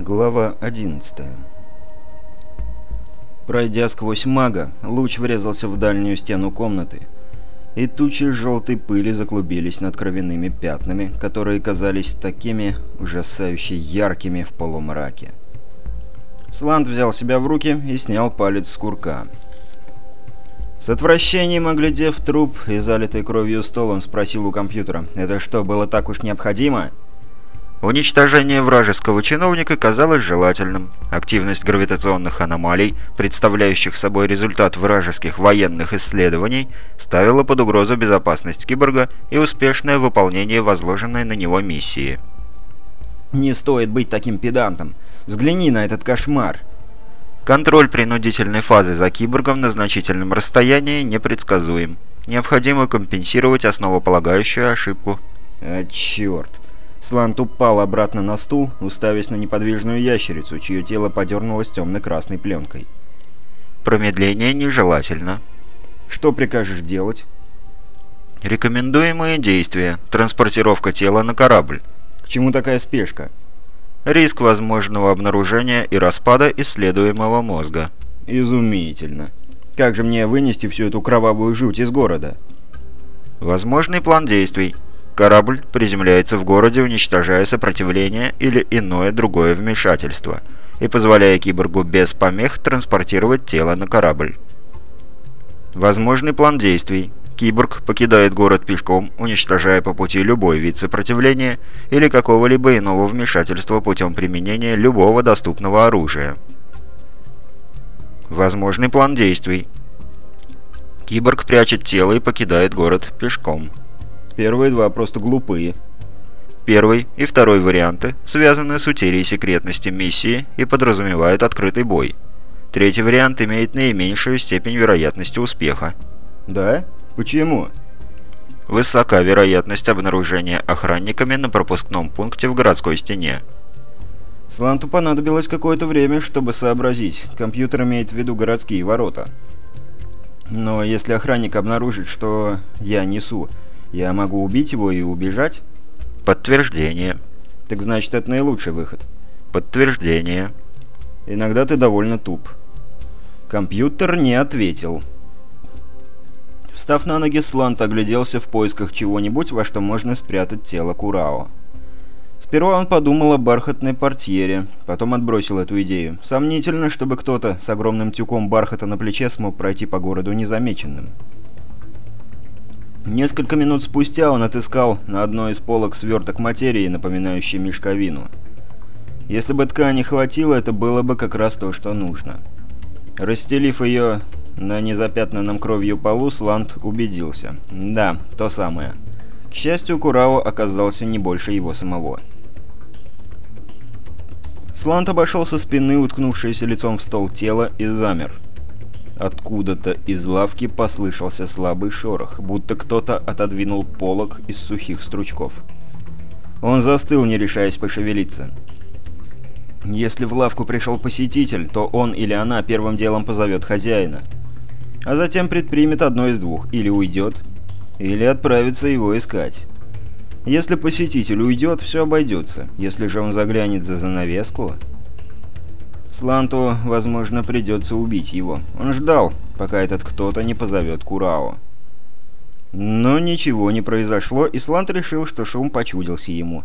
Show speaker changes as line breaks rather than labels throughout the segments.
Глава 11 Пройдя сквозь мага, луч врезался в дальнюю стену комнаты, и тучи желтой пыли заклубились над кровяными пятнами, которые казались такими ужасающе яркими в полумраке. Сланд взял себя в руки и снял палец с курка. С отвращением оглядев труп и залитый кровью стол, он спросил у компьютера, «Это что, было так уж необходимо?»
Уничтожение вражеского чиновника казалось желательным. Активность гравитационных аномалий, представляющих собой результат вражеских военных исследований, ставила под угрозу безопасность киборга и успешное выполнение возложенной на него миссии.
«Не стоит быть таким педантом. Взгляни на этот кошмар!»
Контроль принудительной фазы за киборгом на значительном расстоянии непредсказуем. Необходимо компенсировать основополагающую ошибку.
А, черт. Слант упал обратно на стул, уставясь на неподвижную ящерицу, чье тело подернулось темно-красной пленкой.
Промедление нежелательно.
Что прикажешь делать?
Рекомендуемые действия. Транспортировка тела на корабль.
К чему такая спешка?
Риск возможного обнаружения и распада исследуемого мозга.
Изумительно. Как же мне вынести всю эту кровавую жуть из города?
Возможный план действий. Корабль приземляется в городе, уничтожая сопротивление или иное другое вмешательство, и позволяя киборгу без помех транспортировать тело на корабль. Возможный план действий. Киборг покидает город пешком, уничтожая по пути любой вид сопротивления или какого-либо иного вмешательства путем применения любого доступного оружия. Возможный план действий. Киборг прячет тело и покидает город пешком.
Первые два просто глупые.
Первый и второй варианты связаны с утерей секретности миссии и подразумевают открытый бой. Третий вариант имеет наименьшую степень вероятности успеха.
Да? Почему?
Высока вероятность обнаружения охранниками на пропускном пункте в городской стене.
Сланту понадобилось какое-то время, чтобы сообразить. Компьютер имеет в виду городские ворота. Но если охранник обнаружит, что я несу я могу убить его и убежать?
Подтверждение.
Так значит, это наилучший выход.
Подтверждение.
Иногда ты довольно туп. Компьютер не ответил. Встав на ноги, Слант огляделся в поисках чего-нибудь, во что можно спрятать тело Курао. Сперва он подумал о бархатной портьере, потом отбросил эту идею. Сомнительно, чтобы кто-то с огромным тюком бархата на плече смог пройти по городу незамеченным. Несколько минут спустя он отыскал на одной из полок сверток материи, напоминающий мешковину. Если бы ткани хватило, это было бы как раз то, что нужно. Расстелив ее на незапятнанном кровью полу, Сланд убедился. Да, то самое. К счастью, Курао оказался не больше его самого. Сланд обошел со спины уткнувшееся лицом в стол тело и замер. Откуда-то из лавки послышался слабый шорох, будто кто-то отодвинул полог из сухих стручков. Он застыл, не решаясь пошевелиться. Если в лавку пришел посетитель, то он или она первым делом позовет хозяина. А затем предпримет одно из двух. Или уйдет, или отправится его искать. Если посетитель уйдет, все обойдется. Если же он заглянет за занавеску... Сланту, возможно, придется убить его. Он ждал, пока этот кто-то не позовет Курао. Но ничего не произошло, и Слант решил, что шум почудился ему.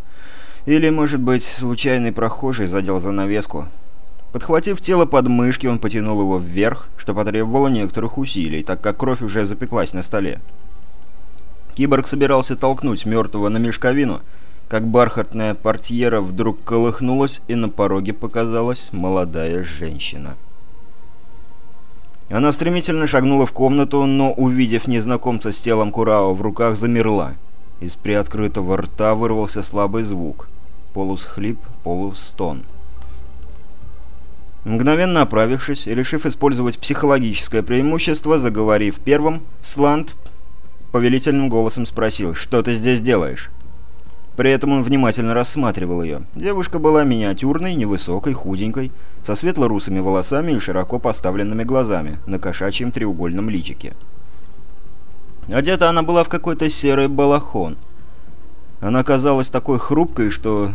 Или, может быть, случайный прохожий задел занавеску. Подхватив тело под мышки, он потянул его вверх, что потребовало некоторых усилий, так как кровь уже запеклась на столе. Киборг собирался толкнуть мертвого на мешковину, как бархатная портьера вдруг колыхнулась, и на пороге показалась молодая женщина. Она стремительно шагнула в комнату, но, увидев незнакомца с телом Курао в руках, замерла. Из приоткрытого рта вырвался слабый звук. Полусхлип, полустон. Мгновенно оправившись и решив использовать психологическое преимущество, заговорив первым, Сланд повелительным голосом спросил «Что ты здесь делаешь?» При этом он внимательно рассматривал ее. Девушка была миниатюрной, невысокой, худенькой, со светло-русыми волосами и широко поставленными глазами на кошачьем треугольном личике. Одета она была в какой-то серый балахон. Она казалась такой хрупкой, что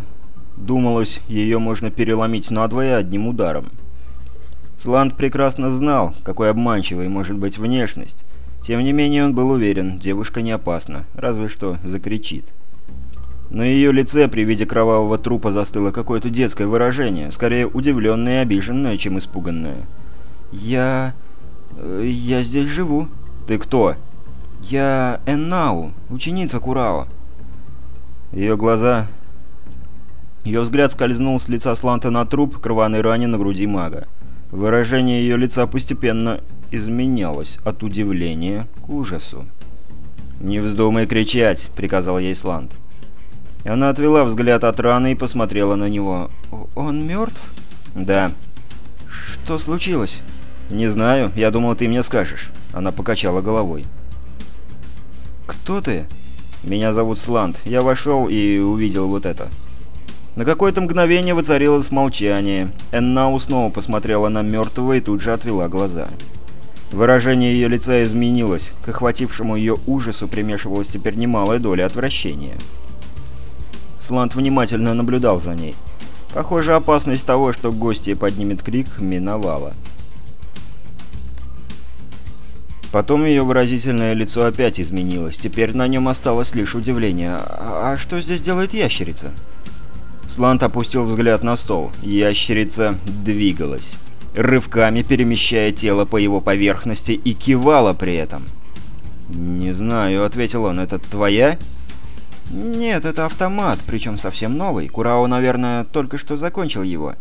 Думалось, ее можно переломить надвое одним ударом. Сланд прекрасно знал, какой обманчивой может быть внешность. Тем не менее он был уверен, девушка не опасна, разве что закричит. На ее лице при виде кровавого трупа застыло какое-то детское выражение, скорее удивленное и обиженное, чем испуганное. «Я... Э, я здесь живу». «Ты кто?» «Я Эннау, ученица Курао». Ее глаза... Ее взгляд скользнул с лица Сланта на труп к рваной ране на груди мага. Выражение ее лица постепенно изменялось от удивления к ужасу. «Не вздумай кричать», — приказал ей Слант. Она отвела взгляд от раны и посмотрела на него. «Он мертв?» «Да». «Что случилось?» «Не знаю. Я думал, ты мне скажешь». Она покачала головой. «Кто ты?» «Меня зовут Сланд. Я вошел и увидел вот это». На какое-то мгновение воцарилось молчание. Эннау снова посмотрела на мертвого и тут же отвела глаза. Выражение ее лица изменилось. К охватившему ее ужасу примешивалась теперь немалая доля отвращения. Сланд внимательно наблюдал за ней. Похоже, опасность того, что гостья поднимет крик, миновала. Потом ее выразительное лицо опять изменилось. Теперь на нем осталось лишь удивление. «А, -а что здесь делает ящерица?» Сланд опустил взгляд на стол. Ящерица двигалась, рывками перемещая тело по его поверхности и кивала при этом. «Не знаю», — ответил он, — «это твоя?» «Нет, это автомат, причем совсем новый. Курао, наверное, только что закончил его».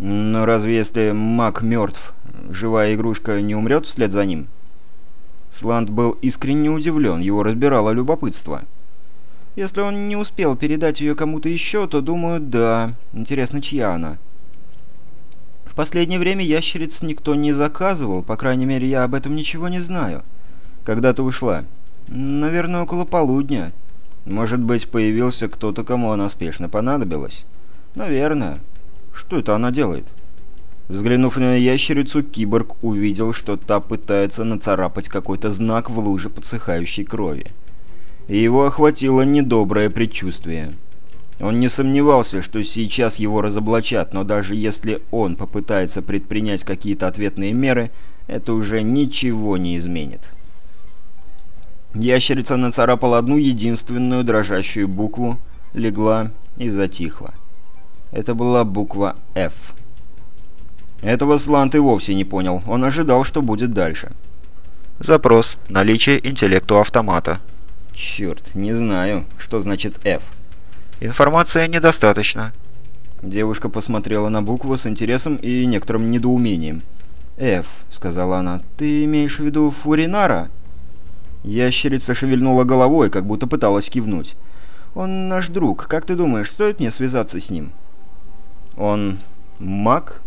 «Но разве если маг мертв, живая игрушка не умрет вслед за ним?» Сланд был искренне удивлен, его разбирало любопытство. «Если он не успел передать ее кому-то еще, то, думаю, да. Интересно, чья она?» «В последнее время ящериц никто не заказывал, по крайней мере, я об этом ничего не знаю. Когда ты ушла?» «Наверное, около полудня». Может быть, появился кто-то, кому она спешно понадобилась? Наверное. Что это она делает? Взглянув на ящерицу, киборг увидел, что та пытается нацарапать какой-то знак в луже подсыхающей крови. И его охватило недоброе предчувствие. Он не сомневался, что сейчас его разоблачат, но даже если он попытается предпринять какие-то ответные меры, это уже ничего не изменит. Ящерица нацарапала одну единственную дрожащую букву, легла и затихла. Это была буква «Ф». Этого Слант и вовсе не понял. Он ожидал, что будет дальше.
Запрос. Наличие интеллекту автомата.
Черт, не знаю, что значит «Ф».
Информация недостаточно.
Девушка посмотрела на букву с интересом и некоторым недоумением. «Ф», — сказала она, — «ты имеешь в виду Фуринара?» Ящерица шевельнула головой, как будто пыталась кивнуть. «Он наш друг. Как ты думаешь, стоит мне связаться с ним?» «Он маг?»